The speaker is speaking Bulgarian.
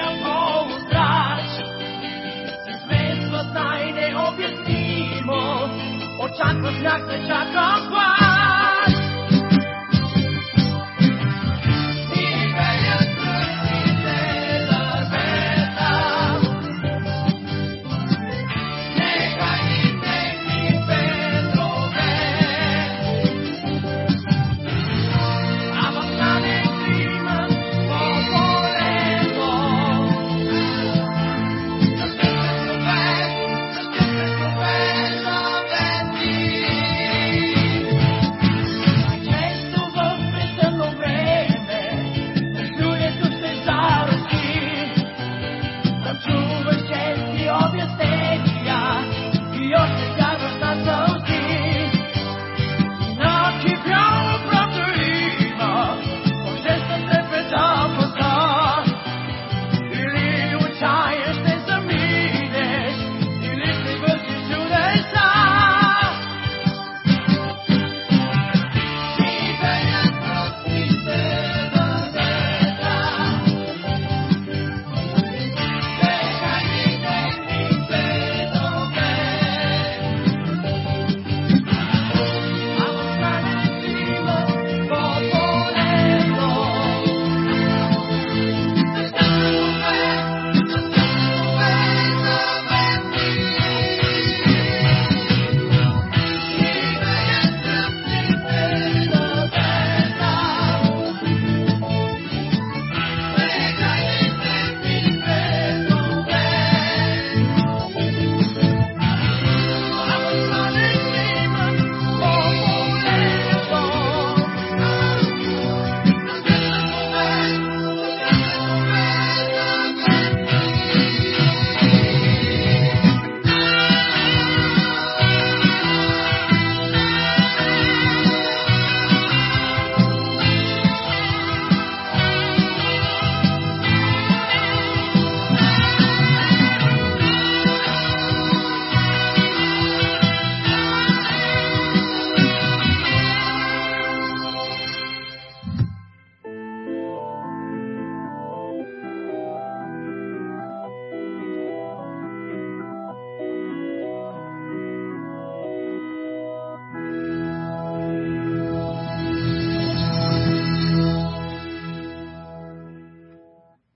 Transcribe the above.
деня много страшен. Се смесва с най-необяснимо. Очаква сняг, се чака